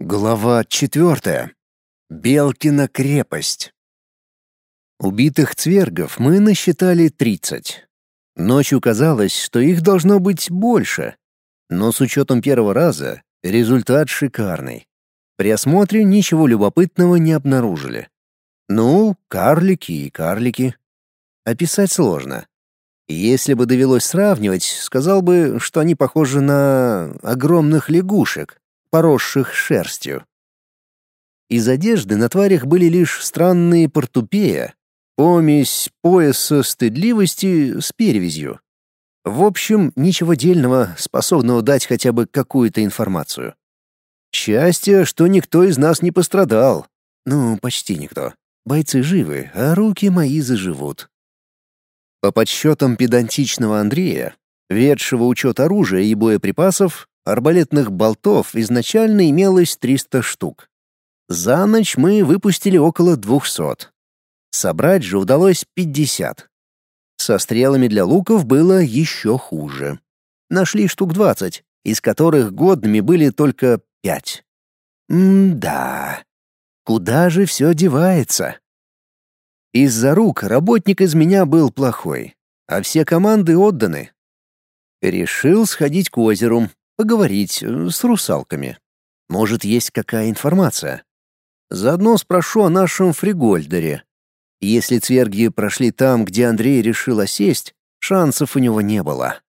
Глава четвертая. Белкина крепость. Убитых цвергов мы насчитали тридцать. Ночью казалось, что их должно быть больше. Но с учетом первого раза результат шикарный. При осмотре ничего любопытного не обнаружили. Ну, карлики и карлики. Описать сложно. Если бы довелось сравнивать, сказал бы, что они похожи на огромных лягушек, поросших шерстью. Из одежды на тварях были лишь странные портупея, помесь пояса стыдливости с перевязью. В общем, ничего дельного, способного дать хотя бы какую-то информацию. Счастье, что никто из нас не пострадал. Ну, почти никто. Бойцы живы, а руки мои заживут. По подсчетам педантичного Андрея, ведшего учет оружия и боеприпасов, арбалетных болтов изначально имелось 300 штук. За ночь мы выпустили около 200. Собрать же удалось 50. Со стрелами для луков было еще хуже. Нашли штук 20, из которых годными были только 5. М-да. Куда же все девается? Из-за рук работник из меня был плохой, а все команды отданы. Решил сходить к озеру, поговорить э, с русалками. Может, есть какая информация. Заодно спрошу о нашем Фригольдере. Если цверги прошли там, где Андрей решил осесть, шансов у него не было.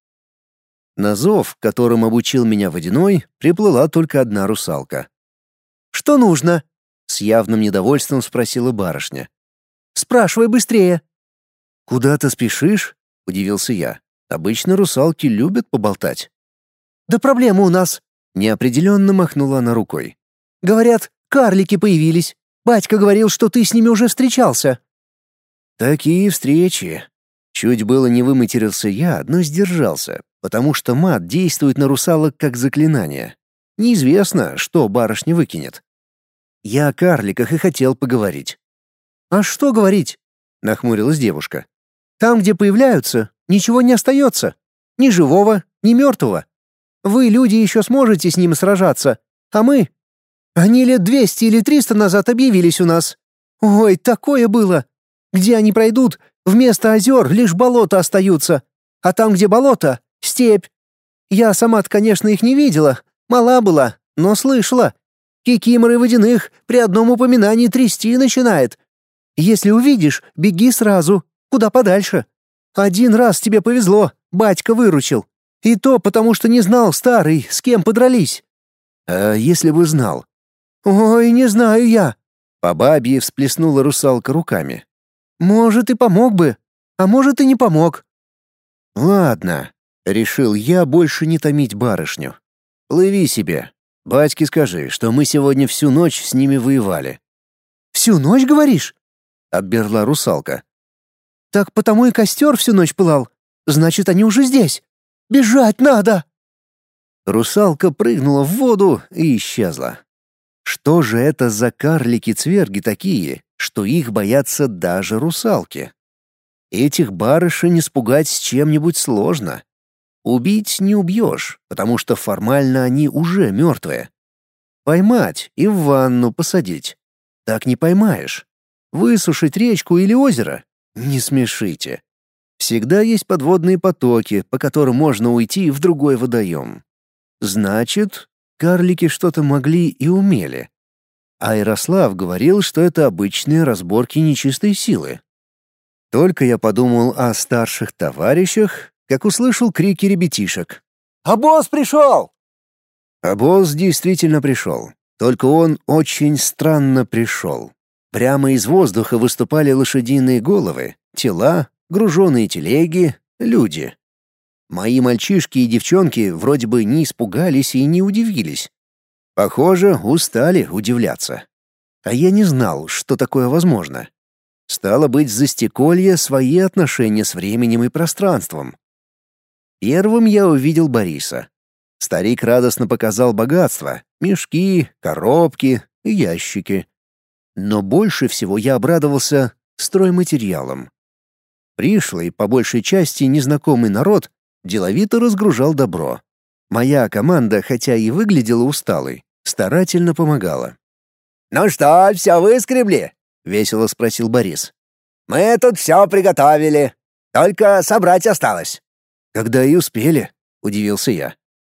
На зов, которым обучил меня Водяной, приплыла только одна русалка. «Что нужно?» — с явным недовольством спросила барышня. Спрашивай быстрее». «Куда ты спешишь?» — удивился я. «Обычно русалки любят поболтать». «Да проблема у нас», — неопределенно махнула она рукой. «Говорят, карлики появились. Батька говорил, что ты с ними уже встречался». «Такие встречи». Чуть было не выматерился я, но сдержался, потому что мат действует на русалок как заклинание. Неизвестно, что барышня выкинет. Я о карликах и хотел поговорить. «А что говорить?» — нахмурилась девушка. «Там, где появляются, ничего не остается. Ни живого, ни мертвого. Вы, люди, еще сможете с ним сражаться, а мы... Они лет двести или триста назад объявились у нас. Ой, такое было! Где они пройдут, вместо озер лишь болота остаются, а там, где болото — степь. Я сама-то, конечно, их не видела, мала была, но слышала. Кикиморы водяных при одном упоминании трясти начинает, если увидишь, беги сразу, куда подальше. Один раз тебе повезло, батька выручил. И то потому, что не знал, старый, с кем подрались. А если бы знал? Ой, не знаю я. По бабье всплеснула русалка руками. Может, и помог бы, а может, и не помог. Ладно, решил я больше не томить барышню. Плыви себе. Батьке скажи, что мы сегодня всю ночь с ними воевали. Всю ночь, говоришь? — оберла русалка. «Так потому и костер всю ночь пылал. Значит, они уже здесь. Бежать надо!» Русалка прыгнула в воду и исчезла. Что же это за карлики-цверги такие, что их боятся даже русалки? Этих барышень испугать с чем-нибудь сложно. Убить не убьешь, потому что формально они уже мертвые. Поймать и в ванну посадить. Так не поймаешь. Высушить речку или озеро? Не смешите. Всегда есть подводные потоки, по которым можно уйти в другой водоем. Значит, карлики что-то могли и умели. А Ярослав говорил, что это обычные разборки нечистой силы. Только я подумал о старших товарищах, как услышал крики ребятишек. «А босс пришел!» А босс действительно пришел, только он очень странно пришел. Прямо из воздуха выступали лошадиные головы, тела, груженные телеги, люди. Мои мальчишки и девчонки вроде бы не испугались и не удивились. Похоже, устали удивляться. А я не знал, что такое возможно. Стало быть, застеколье свои отношения с временем и пространством. Первым я увидел Бориса. Старик радостно показал богатство — мешки, коробки, ящики. Но больше всего я обрадовался стройматериалам. Пришлый, по большей части незнакомый народ, деловито разгружал добро. Моя команда, хотя и выглядела усталой, Старательно помогала. «Ну что, все выскребли?» — весело спросил Борис. «Мы тут все приготовили. Только собрать осталось». «Когда и успели», — удивился я.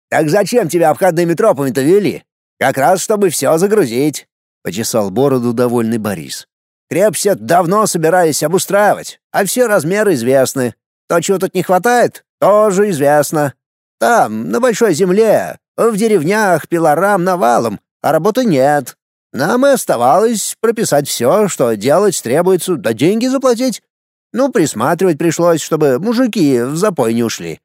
«Так зачем тебя обходными тропами-то вели? Как раз, чтобы все загрузить», — почесал бороду довольный Борис. «Крепость давно собирались обустраивать, а все размеры известны. То, чего тут не хватает, тоже известно. Там, на большой земле, в деревнях пилорам навалом, а работы нет. Нам и оставалось прописать все, что делать требуется, да деньги заплатить. Ну, присматривать пришлось, чтобы мужики в запой не ушли.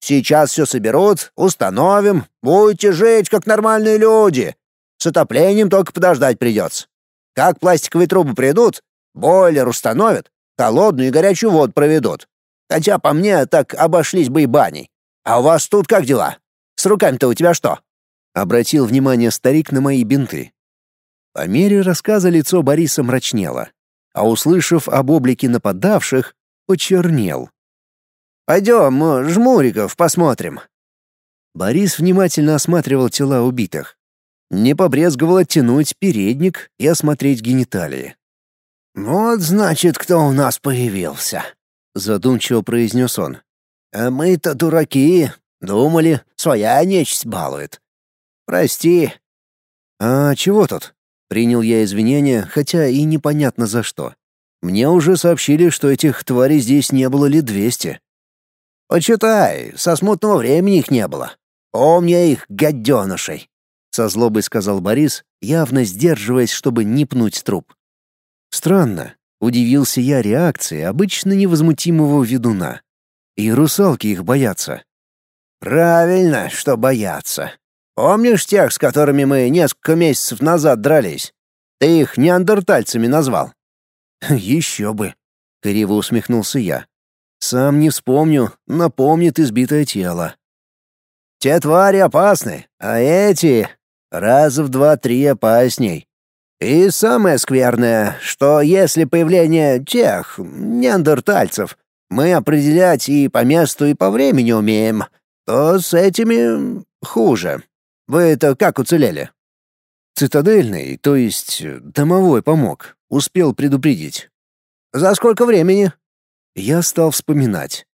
Сейчас все соберут, установим, будете жить, как нормальные люди. С отоплением только подождать придется. Как пластиковые трубы придут, бойлер установят, холодную и горячую воду проведут. Хотя по мне так обошлись бы и баней. А у вас тут как дела? С руками-то у тебя что?» Обратил внимание старик на мои бинты. По мере рассказа лицо Бориса мрачнело, а услышав об облике нападавших, почернел. «Пойдем, жмуриков, посмотрим». Борис внимательно осматривал тела убитых. Не побрезговал оттянуть передник и осмотреть гениталии. «Вот, значит, кто у нас появился», — задумчиво произнес он. «А мы-то дураки, думали, своя нечисть балует. Прости». «А чего тут?» Принял я извинения, хотя и непонятно за что. Мне уже сообщили, что этих тварей здесь не было лет двести. «Почитай, со смутного времени их не было. Помни их, гаденышей!» — со злобой сказал Борис, явно сдерживаясь, чтобы не пнуть труп. Странно, удивился я реакции обычно невозмутимого ведуна. И русалки их боятся. «Правильно, что боятся. Помнишь тех, с которыми мы несколько месяцев назад дрались? Ты их неандертальцами назвал». «Еще бы», — криво усмехнулся я. «Сам не вспомню, напомнит избитое тело». «Те твари опасны, а эти раза в два-три опасней. И самое скверное, что если появление тех неандертальцев мы определять и по месту, и по времени умеем, то с этими хуже. Вы это как уцелели?» «Цитадельный, то есть домовой помог. Успел предупредить». «За сколько времени?» Я стал вспоминать.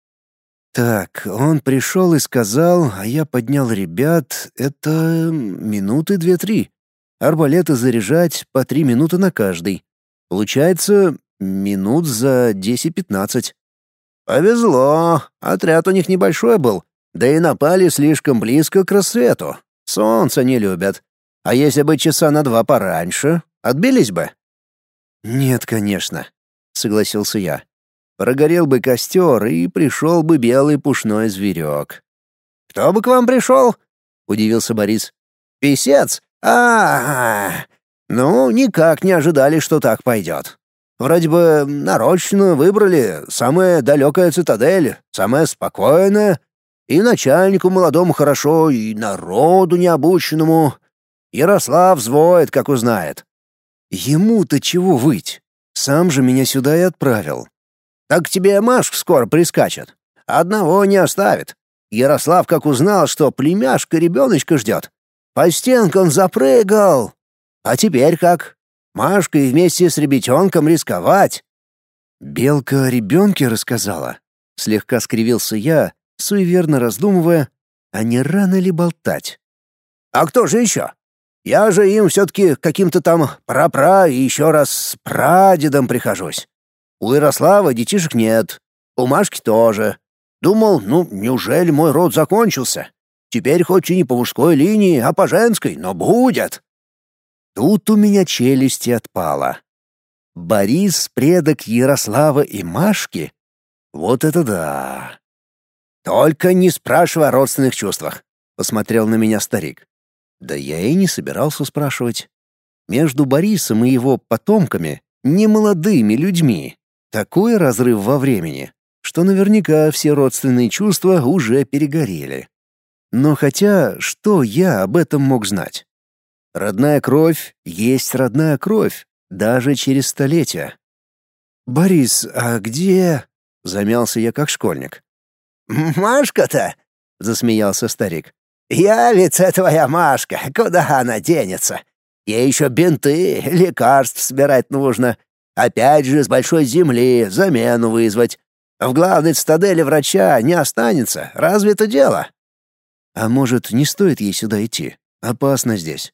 Так, он пришел и сказал, а я поднял ребят, это минуты две-три. Арбалеты заряжать по три минуты на каждый. Получается, минут за десять-пятнадцать. Повезло, отряд у них небольшой был, да и напали слишком близко к рассвету. Солнце не любят. А если бы часа на два пораньше, отбились бы?» «Нет, конечно», — согласился я. «Прогорел бы костер, и пришел бы белый пушной зверек». «Кто бы к вам пришел?» — удивился Борис. «Песец? А, -а, а Ну, никак не ожидали, что так пойдет. Вроде бы нарочно выбрали самая далекая цитадель, самая спокойная, и начальнику молодому хорошо, и народу необученному. Ярослав взвоет, как узнает. Ему-то чего выть? Сам же меня сюда и отправил. Так тебе Машк скоро прискачет. Одного не оставит. Ярослав как узнал, что племяшка ребеночка ждет. По стенкам запрыгал. А теперь как? Машкой вместе с ребятенком рисковать. Белка о ребенке рассказала. Слегка скривился я, суеверно раздумывая, а не рано ли болтать. «А кто же еще? Я же им все-таки каким-то там прапра и еще раз с прадедом прихожусь. У Ярослава детишек нет, у Машки тоже. Думал, ну, неужели мой род закончился? Теперь хоть и не по мужской линии, а по женской, но будет». Тут у меня челюсти отпала. Борис — предок Ярослава и Машки? Вот это да! «Только не спрашивай о родственных чувствах», — посмотрел на меня старик. Да я и не собирался спрашивать. Между Борисом и его потомками, немолодыми людьми, такой разрыв во времени, что наверняка все родственные чувства уже перегорели. Но хотя, что я об этом мог знать? Родная кровь есть родная кровь, даже через столетия. «Борис, а где...» — замялся я как школьник. «Машка-то?» — засмеялся старик. «Явится твоя Машка, куда она денется? Ей еще бинты, лекарств собирать нужно. Опять же с большой земли замену вызвать. В главной цитадели врача не останется, разве это дело?» «А может, не стоит ей сюда идти? Опасно здесь».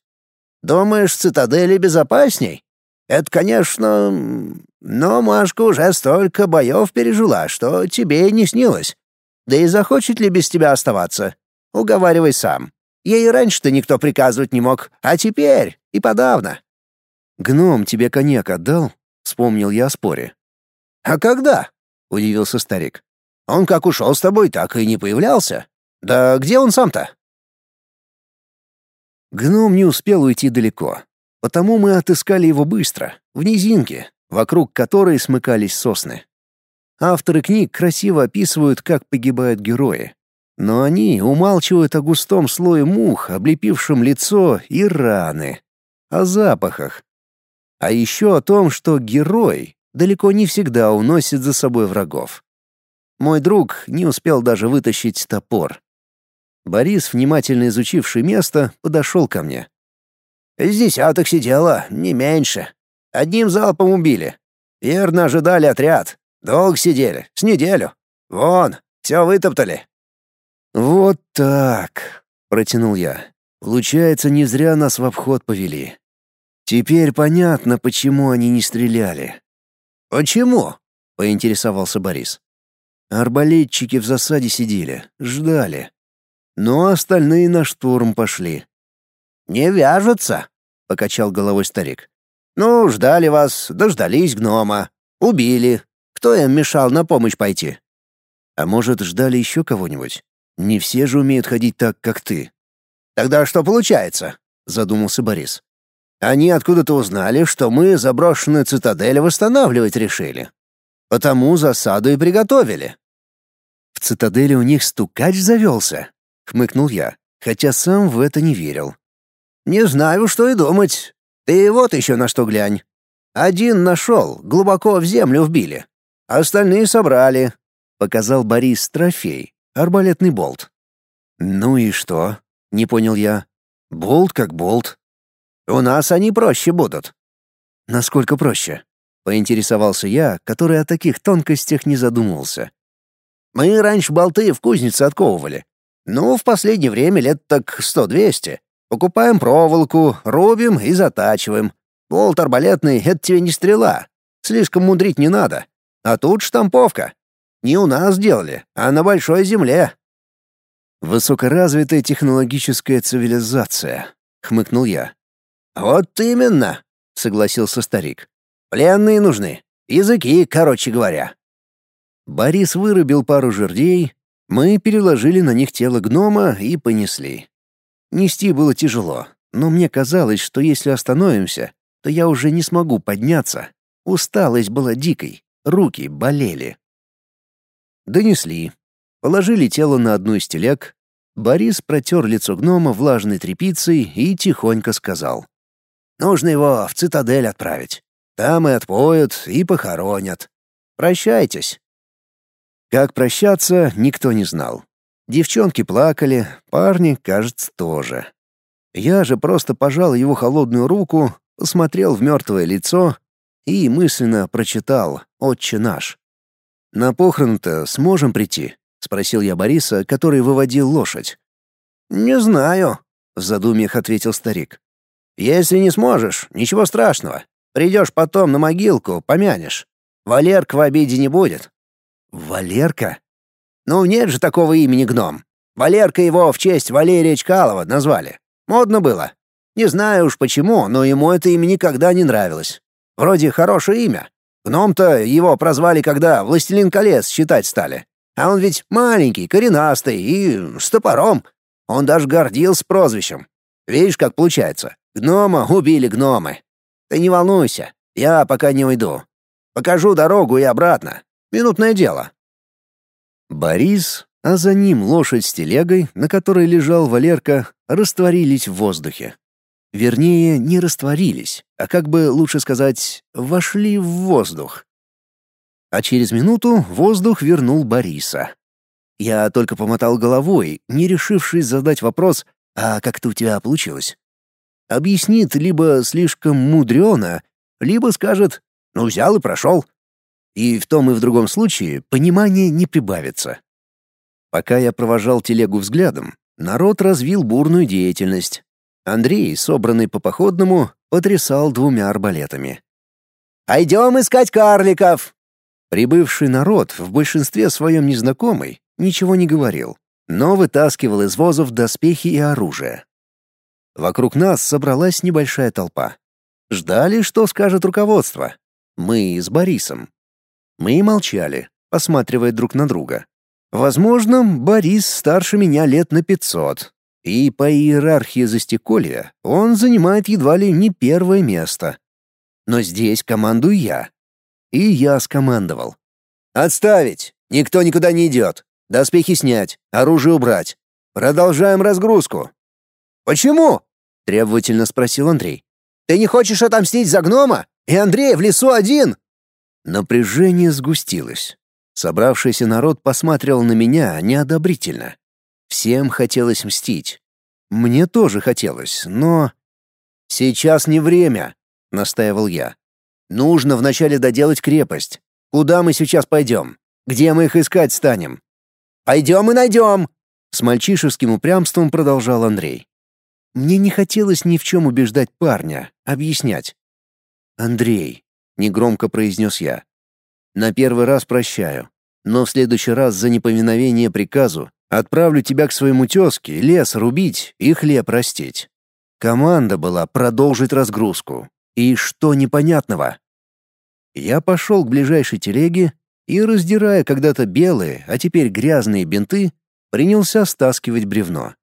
«Думаешь, в цитадели безопасней? Это, конечно... Но Машка уже столько боев пережила, что тебе не снилось. Да и захочет ли без тебя оставаться? Уговаривай сам. Ей раньше-то никто приказывать не мог, а теперь и подавно». «Гном тебе коньяк отдал?» — вспомнил я о споре. «А когда?» — удивился старик. «Он как ушел с тобой, так и не появлялся. Да где он сам-то?» Гном не успел уйти далеко, потому мы отыскали его быстро, в низинке, вокруг которой смыкались сосны. Авторы книг красиво описывают, как погибают герои, но они умалчивают о густом слое мух, облепившем лицо и раны, о запахах. А еще о том, что герой далеко не всегда уносит за собой врагов. Мой друг не успел даже вытащить топор. Борис, внимательно изучивший место, подошел ко мне. «С десяток сидело, не меньше. Одним залпом убили. Верно ожидали отряд. Долго сидели, с неделю. Вон, все вытоптали. «Вот так», — протянул я. «Получается, не зря нас в обход повели. Теперь понятно, почему они не стреляли». «Почему?» — поинтересовался Борис. Арбалетчики в засаде сидели, ждали. Но остальные на штурм пошли. «Не вяжутся», — покачал головой старик. «Ну, ждали вас, дождались гнома. Убили. Кто им мешал на помощь пойти?» «А может, ждали еще кого-нибудь?» Не все же умеют ходить так, как ты. Тогда что получается? задумался Борис. Они откуда-то узнали, что мы заброшенную цитадель восстанавливать решили. Потому засаду и приготовили. В цитадели у них стукач завелся, хмыкнул я, хотя сам в это не верил. Не знаю, что и думать. Ты вот еще на что глянь. Один нашел, глубоко в землю вбили. Остальные собрали. Показал Борис трофей, Арбалетный болт. Ну и что? Не понял я. Болт как болт. У нас они проще будут. Насколько проще? Поинтересовался я, который о таких тонкостях не задумывался. Мы раньше болты в кузнице отковывали. Ну, в последнее время лет так сто-двести. Покупаем проволоку, рубим и затачиваем. Болт арбалетный — это тебе не стрела. Слишком мудрить не надо. А тут штамповка. Не у нас делали, а на большой земле». «Высокоразвитая технологическая цивилизация», — хмыкнул я. «Вот именно», — согласился старик. «Пленные нужны. Языки, короче говоря». Борис вырубил пару жердей, мы переложили на них тело гнома и понесли. Нести было тяжело, но мне казалось, что если остановимся, то я уже не смогу подняться. Усталость была дикой, руки болели. Донесли. Положили тело на одну из телег. Борис протер лицо гнома влажной тряпицей и тихонько сказал. «Нужно его в цитадель отправить. Там и отпоют, и похоронят. Прощайтесь». Как прощаться, никто не знал. Девчонки плакали, парни, кажется, тоже. Я же просто пожал его холодную руку, посмотрел в мертвое лицо и мысленно прочитал «Отче наш». «На похороны-то сможем прийти?» — спросил я Бориса, который выводил лошадь. «Не знаю», — в задумьях ответил старик. «Если не сможешь, ничего страшного. Придешь потом на могилку, помянешь. Валерка в обиде не будет». «Валерка?» «Ну, нет же такого имени гном. Валерка его в честь Валерия Чкалова назвали. Модно было. Не знаю уж почему, но ему это имя никогда не нравилось. Вроде хорошее имя, Гном-то его прозвали, когда «Властелин колец» считать стали. А он ведь маленький, коренастый и с топором. Он даже гордился прозвищем. Видишь, как получается. Гнома убили гномы. Ты не волнуйся, я пока не уйду. Покажу дорогу и обратно. Минутное дело. Борис, а за ним лошадь с телегой, на которой лежал Валерка, растворились в воздухе. Вернее, не растворились, а как бы лучше сказать, вошли в воздух. А через минуту воздух вернул Бориса. Я только помотал головой, не решившись задать вопрос «А как это у тебя получилось?» Объяснит либо слишком мудрено, либо скажет «Ну, взял и прошел». И в том и в другом случае понимание не прибавится. Пока я провожал телегу взглядом, народ развил бурную деятельность. Андрей, собранный по походному, потрясал двумя арбалетами. «Пойдем искать карликов!» Прибывший народ, в большинстве своем незнакомый, ничего не говорил, но вытаскивал из возов доспехи и оружие. Вокруг нас собралась небольшая толпа. Ждали, что скажет руководство. Мы с Борисом. Мы молчали, посматривая друг на друга. Возможно, Борис старше меня лет на пятьсот, и по иерархии застеколья он занимает едва ли не первое место. Но здесь командую я. И я скомандовал. «Отставить! Никто никуда не идет! Доспехи снять, оружие убрать. Продолжаем разгрузку!» «Почему?» — требовательно спросил Андрей. «Ты не хочешь отомстить за гнома? И Андрей в лесу один!» Напряжение сгустилось. Собравшийся народ посмотрел на меня неодобрительно. Всем хотелось мстить. Мне тоже хотелось, но... «Сейчас не время», — настаивал я. «Нужно вначале доделать крепость. Куда мы сейчас пойдем? Где мы их искать станем?» «Пойдем и найдем», — с мальчишеским упрямством продолжал Андрей. Мне не хотелось ни в чем убеждать парня, объяснять. «Андрей», — негромко произнес я, — «на первый раз прощаю, но в следующий раз за неповиновение приказу отправлю тебя к своему тезке лес рубить и хлеб растить». Команда была продолжить разгрузку. И что непонятного? Я пошел к ближайшей телеге и, раздирая когда-то белые, а теперь грязные бинты, принялся стаскивать бревно.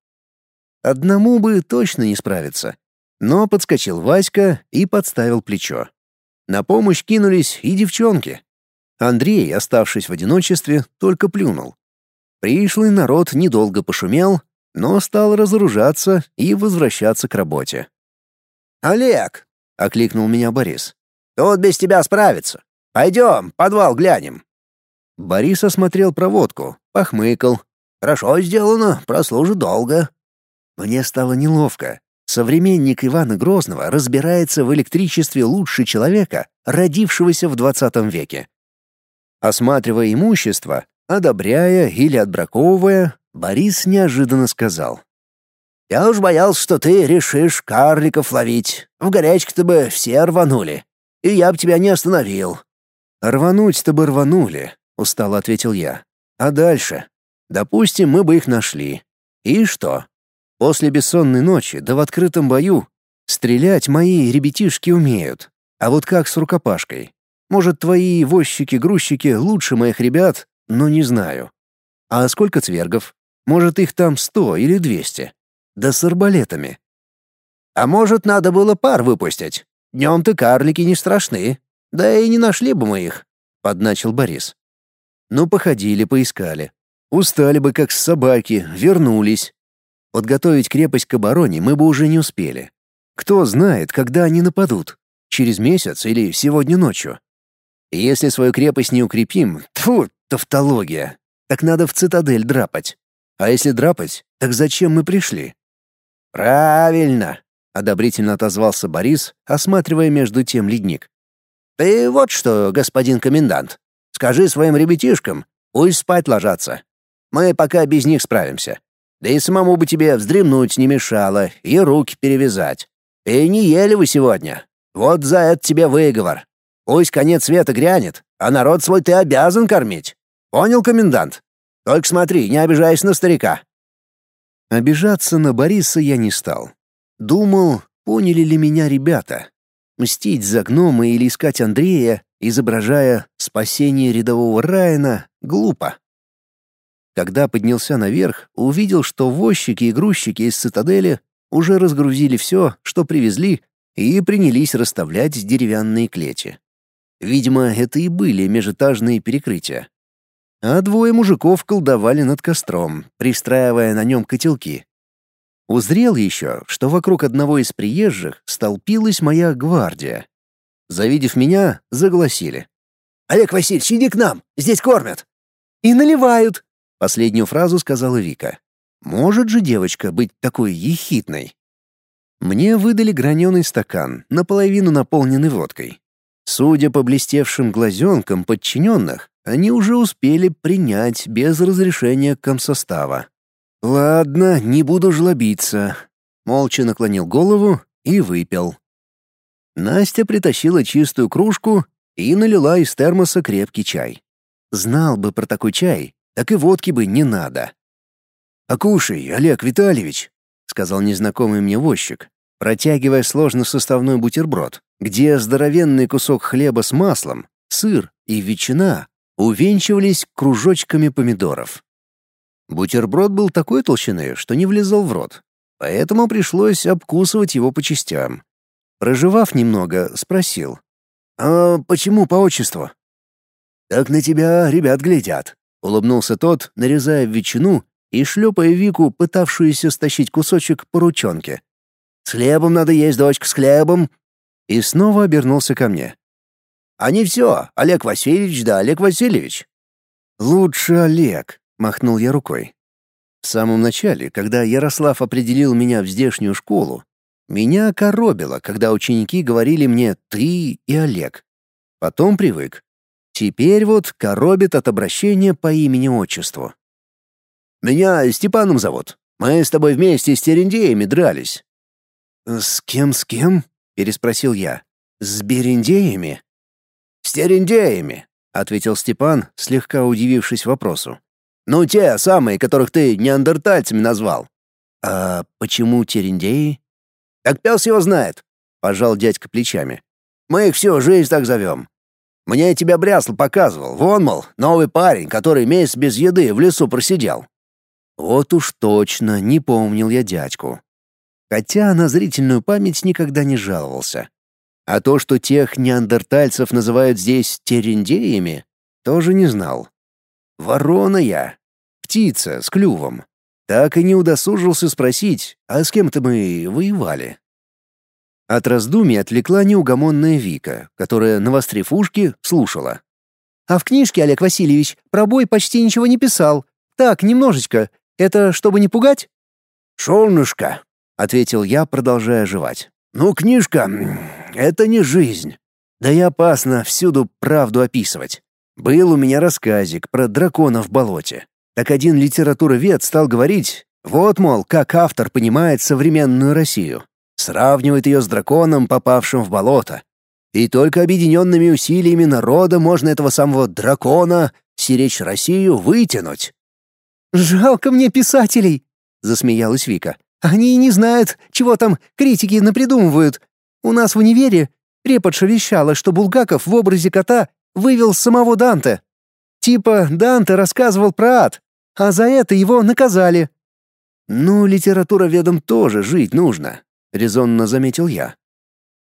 Одному бы точно не справиться. Но подскочил Васька и подставил плечо. На помощь кинулись и девчонки. Андрей, оставшись в одиночестве, только плюнул. Пришлый народ недолго пошумел, но стал разоружаться и возвращаться к работе. «Олег!» — окликнул меня Борис. «Тут без тебя справиться. Пойдем, подвал глянем». Борис осмотрел проводку, похмыкал. «Хорошо сделано, прослужит долго». Мне стало неловко. Современник Ивана Грозного разбирается в электричестве лучше человека, родившегося в 20 веке. Осматривая имущество, одобряя или отбраковывая, Борис неожиданно сказал. «Я уж боялся, что ты решишь карликов ловить. В горячке-то бы все рванули. И я бы тебя не остановил». «Рвануть-то бы рванули», — устало ответил я. «А дальше? Допустим, мы бы их нашли. И что? После бессонной ночи, да в открытом бою, стрелять мои ребятишки умеют. А вот как с рукопашкой? Может, твои возчики-грузчики лучше моих ребят, но не знаю. А сколько цвергов? Может, их там сто или двести? Да с арбалетами. А может, надо было пар выпустить? Днем-то карлики не страшны. Да и не нашли бы мы их, — подначил Борис. Ну, походили, поискали. Устали бы, как собаки, вернулись. Подготовить крепость к обороне мы бы уже не успели. Кто знает, когда они нападут? Через месяц или сегодня ночью? Если свою крепость не укрепим, тьфу, тавтология, так надо в цитадель драпать. А если драпать, так зачем мы пришли? Правильно, одобрительно отозвался Борис, осматривая между тем ледник. Ты вот что, господин комендант, скажи своим ребятишкам, пусть спать ложатся. Мы пока без них справимся. Да и самому бы тебе вздремнуть не мешало и руки перевязать. И не ели вы сегодня. Вот за это тебе выговор. Пусть конец света грянет, а народ свой ты обязан кормить. Понял, комендант? Только смотри, не обижайся на старика». Обижаться на Бориса я не стал. Думал, поняли ли меня ребята. Мстить за гнома или искать Андрея, изображая спасение рядового Райана, глупо. Когда поднялся наверх, увидел, что возчики и грузчики из цитадели уже разгрузили все, что привезли, и принялись расставлять деревянные клети. Видимо, это и были межэтажные перекрытия. А двое мужиков колдовали над костром, пристраивая на нем котелки. Узрел еще, что вокруг одного из приезжих столпилась моя гвардия. Завидев меня, загласили. «Олег Васильевич, иди к нам, здесь кормят!» «И наливают!» Последнюю фразу сказала Вика. Может же девочка быть такой ехидной? Мне выдали граненый стакан, наполовину наполненный водкой. Судя по блестевшим глазенкам подчиненных, они уже успели принять без разрешения комсостава. «Ладно, не буду жлобиться». Молча наклонил голову и выпил. Настя притащила чистую кружку и налила из термоса крепкий чай. Знал бы про такой чай, так и водки бы не надо. «Покушай, Олег Витальевич», — сказал незнакомый мне возчик, протягивая сложносоставной бутерброд, где здоровенный кусок хлеба с маслом, сыр и ветчина увенчивались кружочками помидоров. Бутерброд был такой толщины, что не влезал в рот, поэтому пришлось обкусывать его по частям. Проживав немного, спросил. «А почему по отчеству?» «Так на тебя ребят глядят», — улыбнулся тот, нарезая ветчину и шлепая Вику, пытавшуюся стащить кусочек по ручонке. «С хлебом надо есть, дочка, с хлебом!» И снова обернулся ко мне. «А не все, Олег Васильевич да Олег Васильевич». «Лучше Олег», — махнул я рукой. В самом начале, когда Ярослав определил меня в здешнюю школу, меня коробило, когда ученики говорили мне «ты» и «Олег». Потом привык. Теперь вот коробит от обращения по имени-отчеству. «Меня Степаном зовут. Мы с тобой вместе с Терендеями дрались». «С кем, с кем?» — переспросил я. «С Берендеями?» «С Терендеями», — ответил Степан, слегка удивившись вопросу. «Ну, те самые, которых ты неандертальцами назвал». «А почему Терендеи?» Так пес его знает, пожал дядька плечами. Мы их всю жизнь так зовем. Мне тебя Брясл показывал. Вон, мол, новый парень, который месяц без еды в лесу просидел. Вот уж точно, не помнил я дядьку. Хотя на зрительную память никогда не жаловался. А то, что тех неандертальцев называют здесь терендеями, тоже не знал. Ворона я. Птица с клювом. Так и не удосужился спросить, а с кем-то мы воевали. От раздумий отвлекла неугомонная Вика, которая, навострив ушки, слушала. «А в книжке, Олег Васильевич, про бой почти ничего не писал. Так, немножечко. Это чтобы не пугать?» «Шолнышко», — ответил я, продолжая жевать. «Ну, книжка — это не жизнь. Да и опасно всюду правду описывать. Был у меня рассказик про дракона в болоте. Так один литературовед стал говорить, вот, мол, как автор понимает современную Россию. Сравнивает ее с драконом, попавшим в болото. И только объединенными усилиями народа можно этого самого дракона, сиречь Россию, вытянуть. «Жалко мне писателей», — засмеялась Вика. «Они и не знают, чего там критики напридумывают. У нас в универе преподша вещала, что Булгаков в образе кота вывел самого Данте. Типа Данте рассказывал про ад, а за это его наказали. Ну, литература ведом тоже жить нужно, резонно заметил я.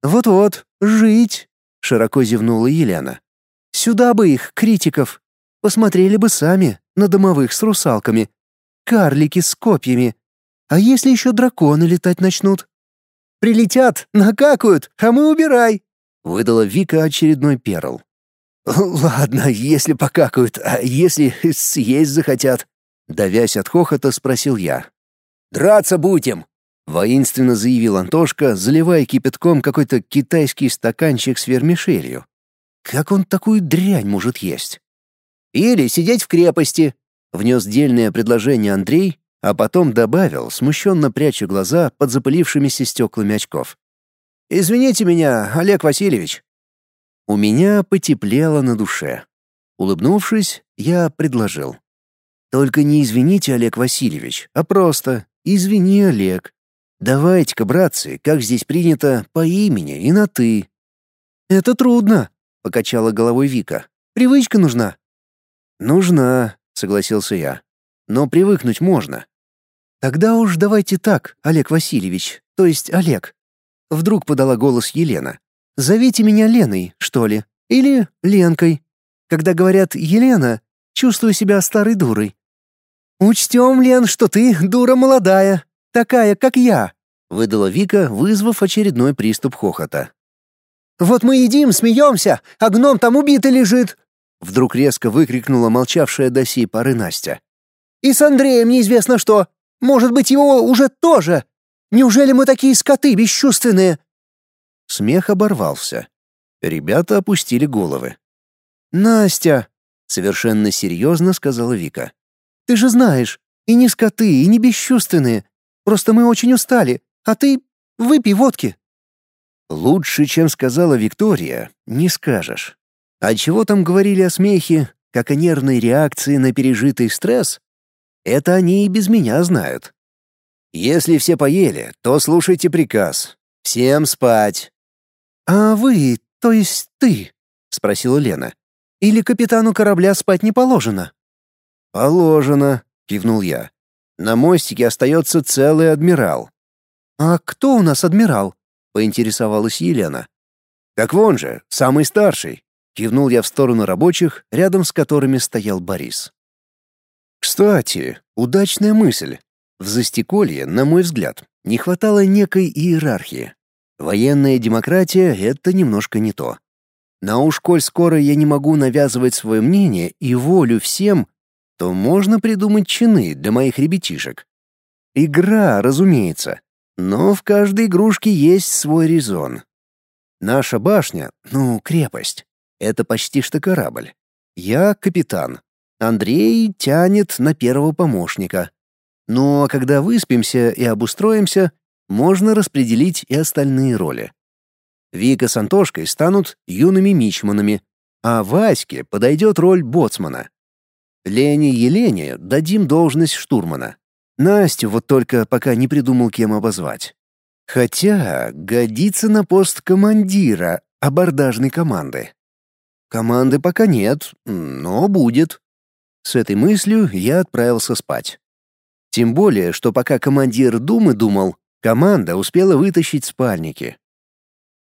Вот-вот, жить, широко зевнула Елена. Сюда бы их, критиков. Посмотрели бы сами на домовых с русалками. Карлики с копьями. А если еще драконы летать начнут? Прилетят, накакают, а мы убирай, выдала Вика очередной перл. «Ладно, если покакают, а если съесть захотят?» Давясь от хохота, спросил я. «Драться будем!» — воинственно заявил Антошка, заливая кипятком какой-то китайский стаканчик с вермишелью. «Как он такую дрянь может есть?» «Или сидеть в крепости», — внес дельное предложение Андрей, а потом добавил, смущенно пряча глаза под запылившимися стеклами очков. «Извините меня, Олег Васильевич, у меня потеплело на душе. Улыбнувшись, я предложил. «Только не извините, Олег Васильевич, а просто извини, Олег. Давайте-ка, братцы, как здесь принято, по имени и на «ты». «Это трудно», — покачала головой Вика. «Привычка нужна». «Нужна», — согласился я. «Но привыкнуть можно». «Тогда уж давайте так, Олег Васильевич, то есть Олег». Вдруг подала голос Елена. Зовите меня Леной, что ли, или Ленкой. Когда говорят «Елена», чувствую себя старой дурой. «Учтем, Лен, что ты дура молодая, такая, как я», — выдала Вика, вызвав очередной приступ хохота. «Вот мы едим, смеемся, а гном там убитый лежит!» Вдруг резко выкрикнула молчавшая до сей поры Настя. И с Андреем неизвестно что. Может быть, его уже тоже. Неужели мы такие скоты бесчувственные?» Смех оборвался. Ребята опустили головы. «Настя!» — совершенно серьезно сказала Вика. «Ты же знаешь, и не скоты, и не бесчувственные. Просто мы очень устали, а ты выпей водки». Лучше, чем сказала Виктория, не скажешь. А чего там говорили о смехе, как о нервной реакции на пережитый стресс? Это они и без меня знают. Если все поели, то слушайте приказ. Всем спать. А вы, то есть ты, спросила Лена. Или капитану корабля спать не положено? Положено, кивнул я. На мостике остается целый адмирал. А кто у нас адмирал? поинтересовалась Елена. Так вон же, самый старший, кивнул я в сторону рабочих, рядом с которыми стоял Борис. Кстати, удачная мысль. В Застеколье, на мой взгляд, не хватало некой иерархии. Военная демократия — это немножко не то. Но уж коль скоро я не могу навязывать свое мнение и волю всем, то можно придумать чины для моих ребятишек. Игра, разумеется, но в каждой игрушке есть свой резон. Наша башня, ну, крепость, — это почти что корабль. Я капитан. Андрей тянет на первого помощника. Ну а когда выспимся и обустроимся, можно распределить и остальные роли. Вика с Антошкой станут юными мичманами, а Ваське подойдет роль боцмана. Лене Елене дадим должность штурмана. Настю вот только пока не придумал, кем обозвать. Хотя годится на пост командира абордажной команды. Команды пока нет, но будет. С этой мыслью я отправился спать. Тем более, что пока командир Думы думал, команда успела вытащить спальники.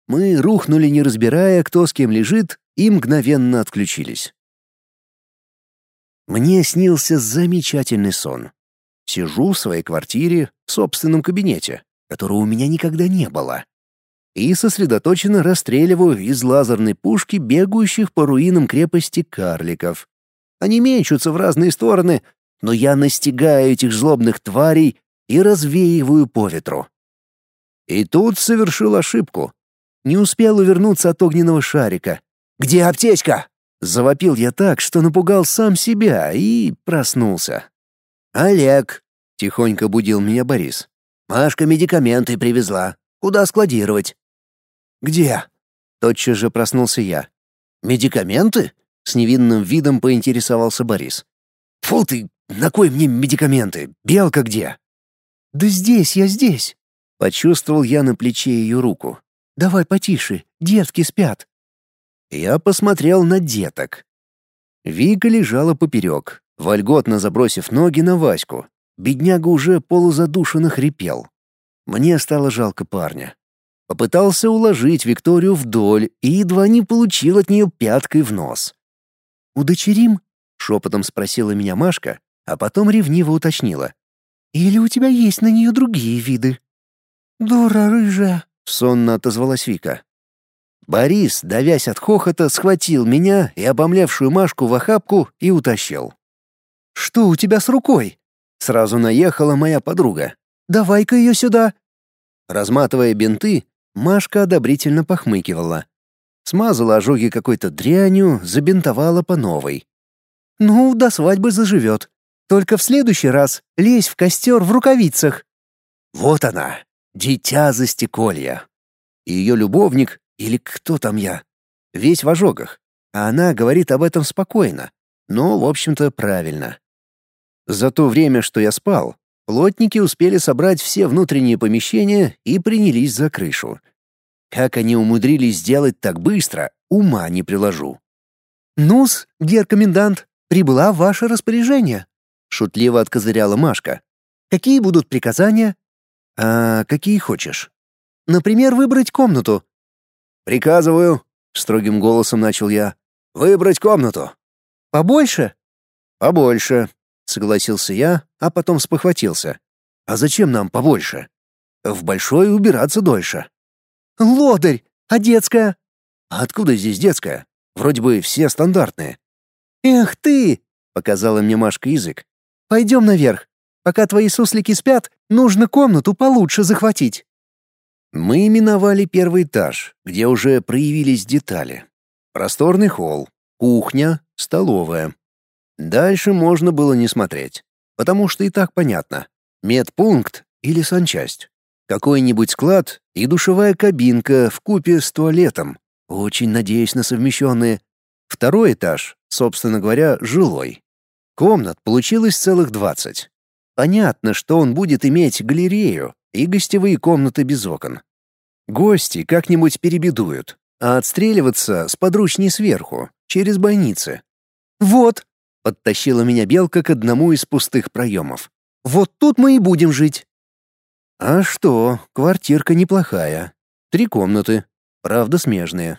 Мы рухнули, не разбирая, кто с кем лежит, и мгновенно отключились. Мне снился замечательный сон. Сижу в своей квартире, в собственном кабинете, которого у меня никогда не было, и сосредоточенно расстреливаю из лазерной пушки бегающих по руинам крепости карликов. Они мечутся в разные стороны, но я настигаю этих злобных тварей и развеиваю по ветру. И тут совершил ошибку. Не успел увернуться от огненного шарика. «Где аптечка?» Завопил я так, что напугал сам себя и проснулся. «Олег», — тихонько будил меня Борис. «Машка медикаменты привезла. Куда складировать?» «Где?» — тотчас же проснулся я. «Медикаменты?» — с невинным видом поинтересовался Борис. «Фу ты, на кой мне медикаменты? Белка где?» «Да здесь, я здесь!» Почувствовал я на плече ее руку. «Давай потише, детки спят». Я посмотрел на деток. Вика лежала поперек, вольготно забросив ноги на Ваську. Бедняга уже полузадушенно хрипел. Мне стало жалко парня. Попытался уложить Викторию вдоль и едва не получил от нее пяткой в нос. «Удочерим?» — шепотом спросила меня Машка, а потом ревниво уточнила. «Или у тебя есть на нее другие виды?» «Дура рыжая», — сонно отозвалась Вика. Борис, давясь от хохота, схватил меня и обомлевшую Машку в охапку и утащил. «Что у тебя с рукой?» Сразу наехала моя подруга. «Давай-ка ее сюда!» Разматывая бинты, Машка одобрительно похмыкивала. Смазала ожоги какой-то дрянью, забинтовала по новой. Ну, до свадьбы заживет. Только в следующий раз лезь в костер в рукавицах. Вот она, дитя застеколья. Ее любовник, или кто там я, весь в ожогах, а она говорит об этом спокойно, но, в общем-то, правильно. За то время, что я спал, плотники успели собрать все внутренние помещения и принялись за крышу. Как они умудрились сделать так быстро, ума не приложу. «Ну-с, гер-комендант, прибыла в ваше распоряжение», — шутливо откозыряла Машка. «Какие будут приказания?» «А какие хочешь?» «Например, выбрать комнату». «Приказываю», — строгим голосом начал я. «Выбрать комнату». «Побольше?» «Побольше», — согласился я, а потом спохватился. «А зачем нам побольше? В большой убираться дольше». «Лодырь! А детская?» «А откуда здесь детская? Вроде бы все стандартные». «Эх ты!» — показала мне Машка язык. Пойдем наверх. Пока твои суслики спят, нужно комнату получше захватить». Мы миновали первый этаж, где уже проявились детали. Просторный холл, кухня, столовая. Дальше можно было не смотреть, потому что и так понятно. Медпункт или санчасть. Какой-нибудь склад и душевая кабинка в купе с туалетом. Очень надеюсь на совмещенные. Второй этаж, собственно говоря, жилой. Комнат получилось целых двадцать. Понятно, что он будет иметь галерею и гостевые комнаты без окон. Гости как-нибудь перебедуют, а отстреливаться с подручней сверху, через бойницы. «Вот», — подтащила меня белка к одному из пустых проемов. «Вот тут мы и будем жить». А что, квартирка неплохая. Три комнаты, правда смежные.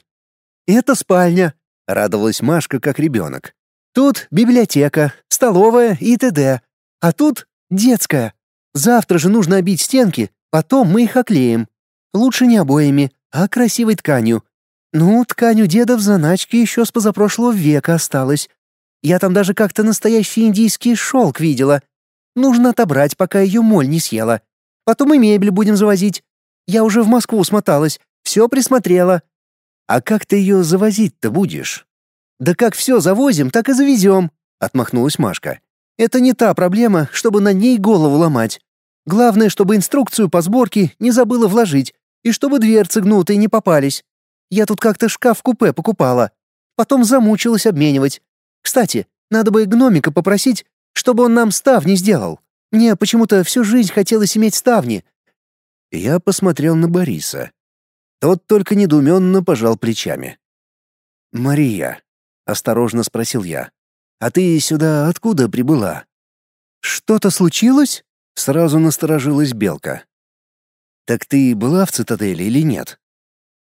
«Это спальня», — радовалась Машка как ребенок. «Тут библиотека, столовая и т.д. А тут детская. Завтра же нужно обить стенки, потом мы их оклеим. Лучше не обоями, а красивой тканью. Ну, ткань у деда в заначке еще с позапрошлого века осталась. Я там даже как-то настоящий индийский шелк видела. Нужно отобрать, пока ее моль не съела. Потом и мебель будем завозить. Я уже в Москву смоталась, все присмотрела. «А как ты ее завозить-то будешь?» «Да как все завозим, так и завезем», — отмахнулась Машка. «Это не та проблема, чтобы на ней голову ломать. Главное, чтобы инструкцию по сборке не забыла вложить, и чтобы дверцы гнутые не попались. Я тут как-то шкаф-купе покупала. Потом замучилась обменивать. Кстати, надо бы гномика попросить, чтобы он нам ставни сделал. Мне почему-то всю жизнь хотелось иметь ставни». Я посмотрел на Бориса. Тот только недоуменно пожал плечами. «Мария», — осторожно спросил я, — «а ты сюда откуда прибыла?» «Что-то случилось?» — сразу насторожилась Белка. «Так ты была в цитадели или нет?»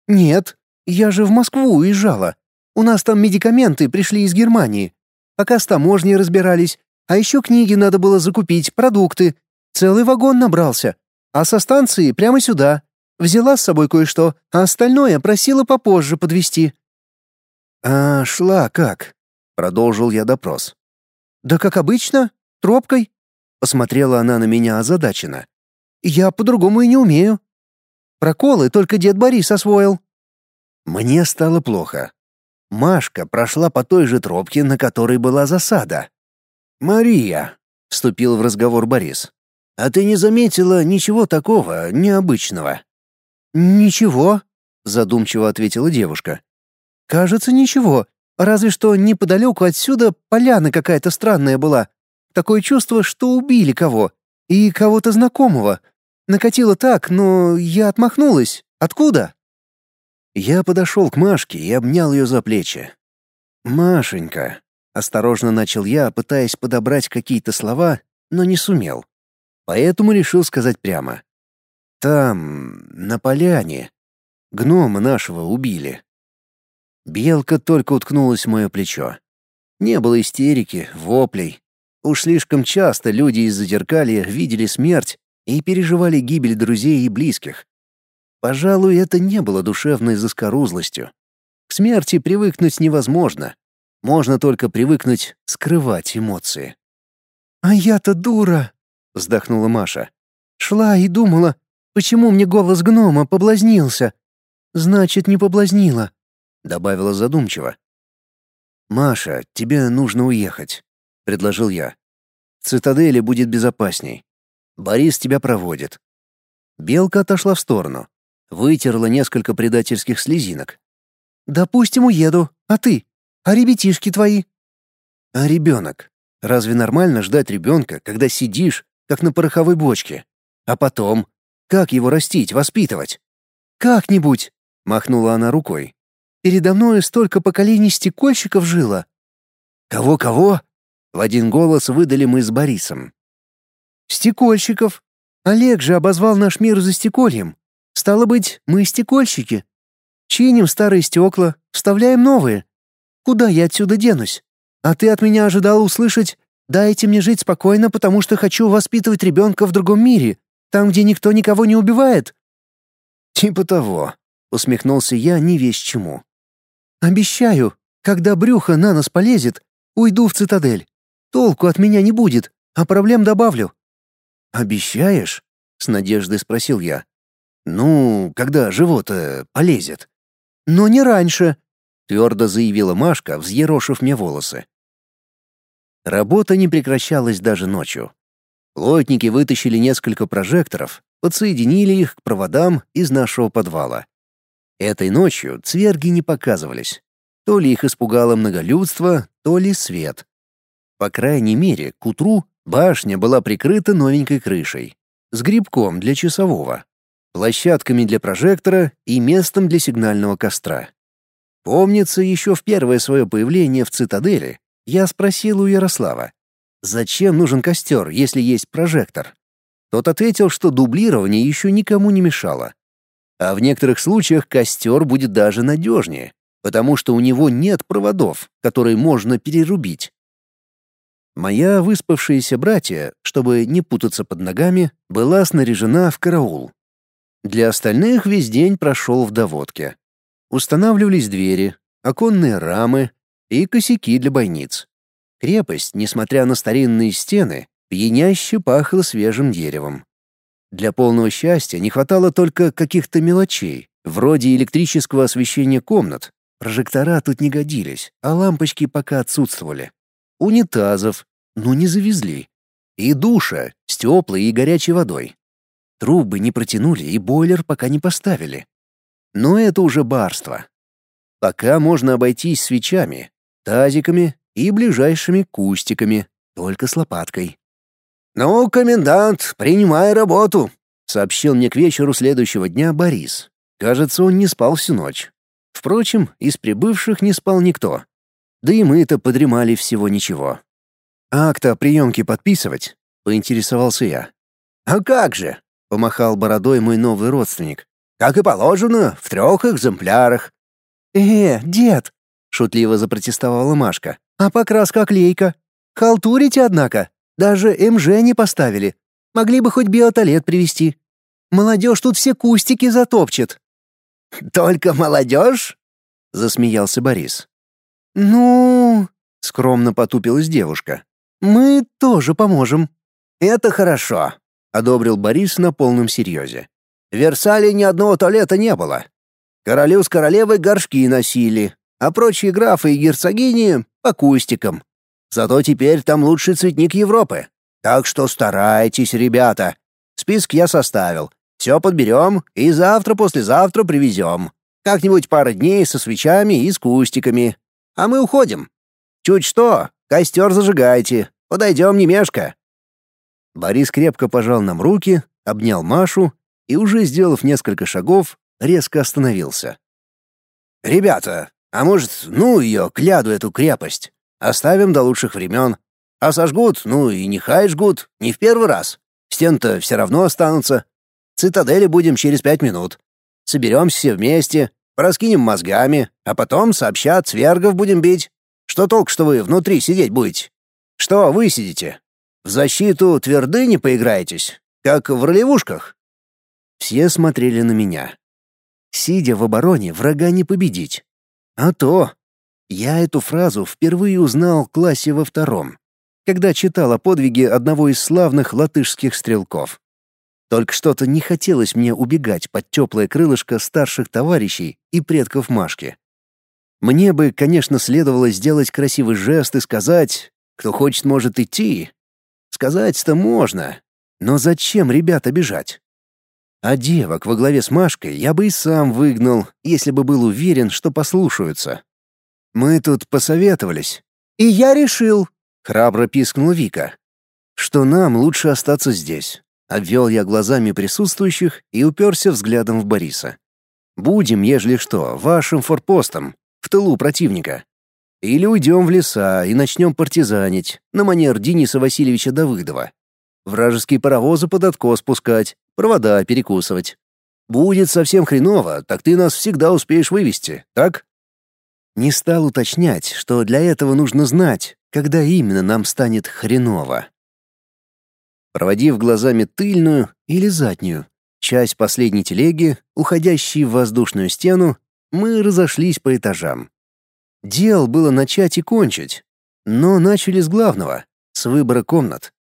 «Нет, я же в Москву уезжала. У нас там медикаменты пришли из Германии. Пока с таможней разбирались, а еще книги надо было закупить, продукты. Целый вагон набрался. А со станции прямо сюда. Взяла с собой кое-что, а остальное просила попозже подвезти. «А шла как?» — продолжил я допрос. «Да как обычно, тропкой». Посмотрела она на меня озадаченно. «Я по-другому и не умею. Проколы только дед Борис освоил». Мне стало плохо. Машка прошла по той же тропке, на которой была засада. «Мария», — вступил в разговор Борис, — «а ты не заметила ничего такого необычного?» «Ничего», — задумчиво ответила девушка. «Кажется, ничего. Разве что неподалеку отсюда поляна какая-то странная была. Такое чувство, что убили кого. И кого-то знакомого. Накатило так, но я отмахнулась. Откуда?» Я подошел к Машке и обнял ее за плечи. «Машенька», — осторожно начал я, пытаясь подобрать какие-то слова, но не сумел. Поэтому решил сказать прямо. Там, на поляне, гнома нашего убили. Белка только уткнулась в мое плечо. Не было истерики, воплей. Уж слишком часто люди из Задеркалья видели смерть и переживали гибель друзей и близких. Пожалуй, это не было душевной заскорузлостью. К смерти привыкнуть невозможно. Можно только привыкнуть скрывать эмоции. «А я-то дура!» — вздохнула Маша. «Шла и думала, Почему мне голос гнома поблазнился? Значит, не поблазнила, добавила задумчиво. Маша, тебе нужно уехать, предложил я. В цитадели будет безопасней. Борис тебя проводит. Белка отошла в сторону, вытерла несколько предательских слезинок. Допустим, уеду. А ты? А ребятишки твои? А ребенок? Разве нормально ждать ребенка, когда сидишь, как на пороховой бочке? А потом как его растить, воспитывать? Как-нибудь, махнула она рукой. Передо мной столько поколений стекольщиков жило. Кого-кого? В один голос выдали мы с Борисом. Стекольщиков. Олег же обозвал наш мир за стекольем. Стало быть, мы стекольщики. Чиним старые стекла, вставляем новые. Куда я отсюда денусь? А ты от меня ожидал услышать «Дайте мне жить спокойно, потому что хочу воспитывать ребенка в другом мире, там, где никто никого не убивает?» «Типа того», — усмехнулся я не весь чему. «Обещаю, когда брюхо на нас полезет, уйду в цитадель. Толку от меня не будет, а проблем добавлю». «Обещаешь?» — с надеждой спросил я. «Ну, когда живот э, полезет». «Но не раньше», — твердо заявила Машка, взъерошив мне волосы. Работа не прекращалась даже ночью. Плотники вытащили несколько прожекторов, подсоединили их к проводам из нашего подвала. Этой ночью цверги не показывались. То ли их испугало многолюдство, то ли свет. По крайней мере, к утру башня была прикрыта новенькой крышей, с грибком для часового, площадками для прожектора и местом для сигнального костра. Помнится, еще в первое свое появление в цитадели я спросил у Ярослава, зачем нужен костер, если есть прожектор? Тот ответил, что дублирование еще никому не мешало. А в некоторых случаях костер будет даже надежнее, потому что у него нет проводов, которые можно перерубить. Моя выспавшаяся братья, чтобы не путаться под ногами, была снаряжена в караул. Для остальных весь день прошел в доводке. Устанавливались двери, оконные рамы и косяки для бойниц. Крепость, несмотря на старинные стены, пьяняще пахла свежим деревом. Для полного счастья не хватало только каких-то мелочей, вроде электрического освещения комнат. Прожектора тут не годились, а лампочки пока отсутствовали унитазов, но не завезли, и душа с теплой и горячей водой. Трубы не протянули и бойлер пока не поставили. Но это уже барство. Пока можно обойтись свечами, тазиками и ближайшими кустиками, только с лопаткой. «Ну, комендант, принимай работу», — сообщил мне к вечеру следующего дня Борис. Кажется, он не спал всю ночь. Впрочем, из прибывших не спал никто. Да и мы-то подремали всего ничего. «Акт о приемке подписывать?» — поинтересовался я. «А как же?» — помахал бородой мой новый родственник. «Как и положено, в трех экземплярах». «Э, дед!» — шутливо запротестовала Машка. «А покраска-клейка? Халтурите, однако. Даже МЖ не поставили. Могли бы хоть биоталет привезти. Молодежь тут все кустики затопчет». «Только молодежь?» — засмеялся Борис. «Ну...» — скромно потупилась девушка. «Мы тоже поможем». «Это хорошо», — одобрил Борис на полном серьезе. «В Версале ни одного туалета не было. Королю с королевой горшки носили, а прочие графы и герцогини — по кустикам. Зато теперь там лучший цветник Европы. Так что старайтесь, ребята. Список я составил. Все подберем и завтра-послезавтра привезем. Как-нибудь пару дней со свечами и с кустиками а мы уходим. Чуть что, костер зажигайте, подойдем не мешка». Борис крепко пожал нам руки, обнял Машу и, уже сделав несколько шагов, резко остановился. «Ребята, а может, ну ее, кляду эту крепость, оставим до лучших времен. А сожгут, ну и нехай жгут, не в первый раз. Стен-то все равно останутся. Цитадели будем через пять минут. Соберемся все вместе, Пораскинем мозгами, а потом сообща цвергов будем бить. Что толк, что вы внутри сидеть будете? Что вы сидите? В защиту твердыни поиграетесь, как в ролевушках?» Все смотрели на меня. Сидя в обороне, врага не победить. А то! Я эту фразу впервые узнал в классе во втором, когда читал о подвиге одного из славных латышских стрелков. Только что-то не хотелось мне убегать под теплое крылышко старших товарищей и предков Машки. Мне бы, конечно, следовало сделать красивый жест и сказать, кто хочет, может идти. Сказать-то можно, но зачем ребят обижать? А девок во главе с Машкой я бы и сам выгнал, если бы был уверен, что послушаются. Мы тут посоветовались. «И я решил», — храбро пискнула Вика, «что нам лучше остаться здесь. Обвел я глазами присутствующих и уперся взглядом в Бориса. «Будем, ежели что, вашим форпостом, в тылу противника. Или уйдем в леса и начнем партизанить, на манер Дениса Васильевича Давыдова. Вражеские паровозы под откос пускать, провода перекусывать. Будет совсем хреново, так ты нас всегда успеешь вывести, так?» Не стал уточнять, что для этого нужно знать, когда именно нам станет хреново. Проводив глазами тыльную или заднюю часть последней телеги, уходящей в воздушную стену, мы разошлись по этажам. Дел было начать и кончить, но начали с главного, с выбора комнат.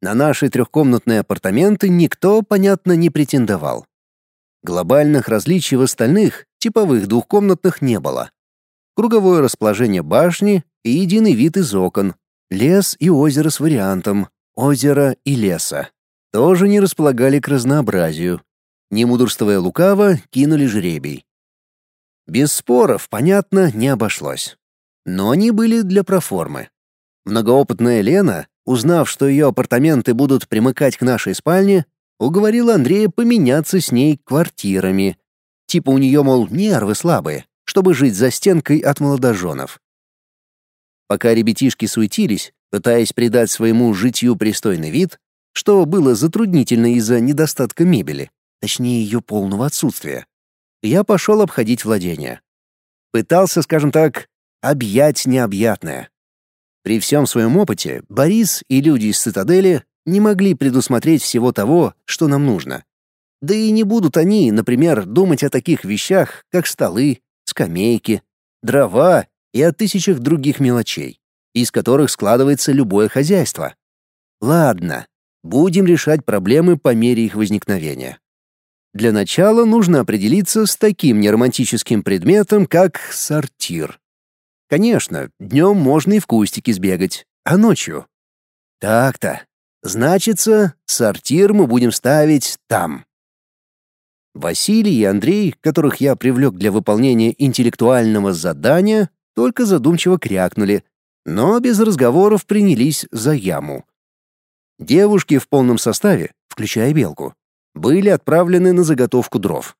На наши трехкомнатные апартаменты никто, понятно, не претендовал. Глобальных различий в остальных, типовых двухкомнатных, не было. Круговое расположение башни и единый вид из окон, лес и озеро с вариантом, озеро и леса. Тоже не располагали к разнообразию. Не мудрствуя лукаво, кинули жребий. Без споров, понятно, не обошлось. Но они были для проформы. Многоопытная Лена, узнав, что ее апартаменты будут примыкать к нашей спальне, уговорила Андрея поменяться с ней квартирами. Типа у нее, мол, нервы слабые, чтобы жить за стенкой от молодоженов. Пока ребятишки суетились, пытаясь придать своему житью пристойный вид, что было затруднительно из-за недостатка мебели, точнее ее полного отсутствия, я пошел обходить владения. Пытался, скажем так, объять необъятное. При всем своем опыте Борис и люди из цитадели не могли предусмотреть всего того, что нам нужно. Да и не будут они, например, думать о таких вещах, как столы, скамейки, дрова и о тысячах других мелочей, из которых складывается любое хозяйство. Ладно, будем решать проблемы по мере их возникновения. Для начала нужно определиться с таким неромантическим предметом, как сортир. Конечно, днем можно и в кустики сбегать, а ночью? Так-то. Значится, сортир мы будем ставить там. Василий и Андрей, которых я привлек для выполнения интеллектуального задания, только задумчиво крякнули, но без разговоров принялись за яму. Девушки в полном составе, включая Белку, были отправлены на заготовку дров.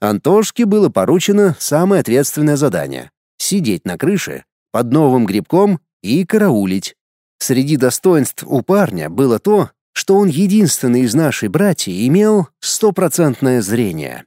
Антошке было поручено самое ответственное задание сидеть на крыше под новым грибком и караулить. Среди достоинств у парня было то, что он единственный из нашей братьев имел стопроцентное зрение.